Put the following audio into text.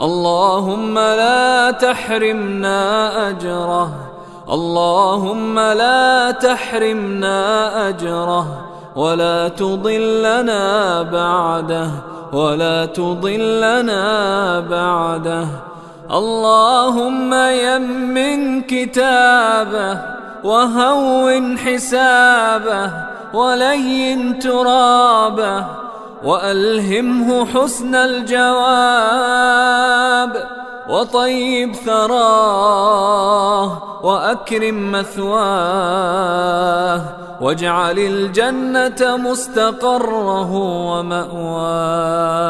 اللهم لا تحرمنا أجره. اللهم لا تحرمنا أجره. ولا تضلنا بعده. ولا تضلنا بعده. اللهم يمن كتابه. وهون حسابه. ولين ترابه. وألهمه حسن الجواب وطيب ثراه وأكرم مثواه واجعل الجنة مستقره ومأواه.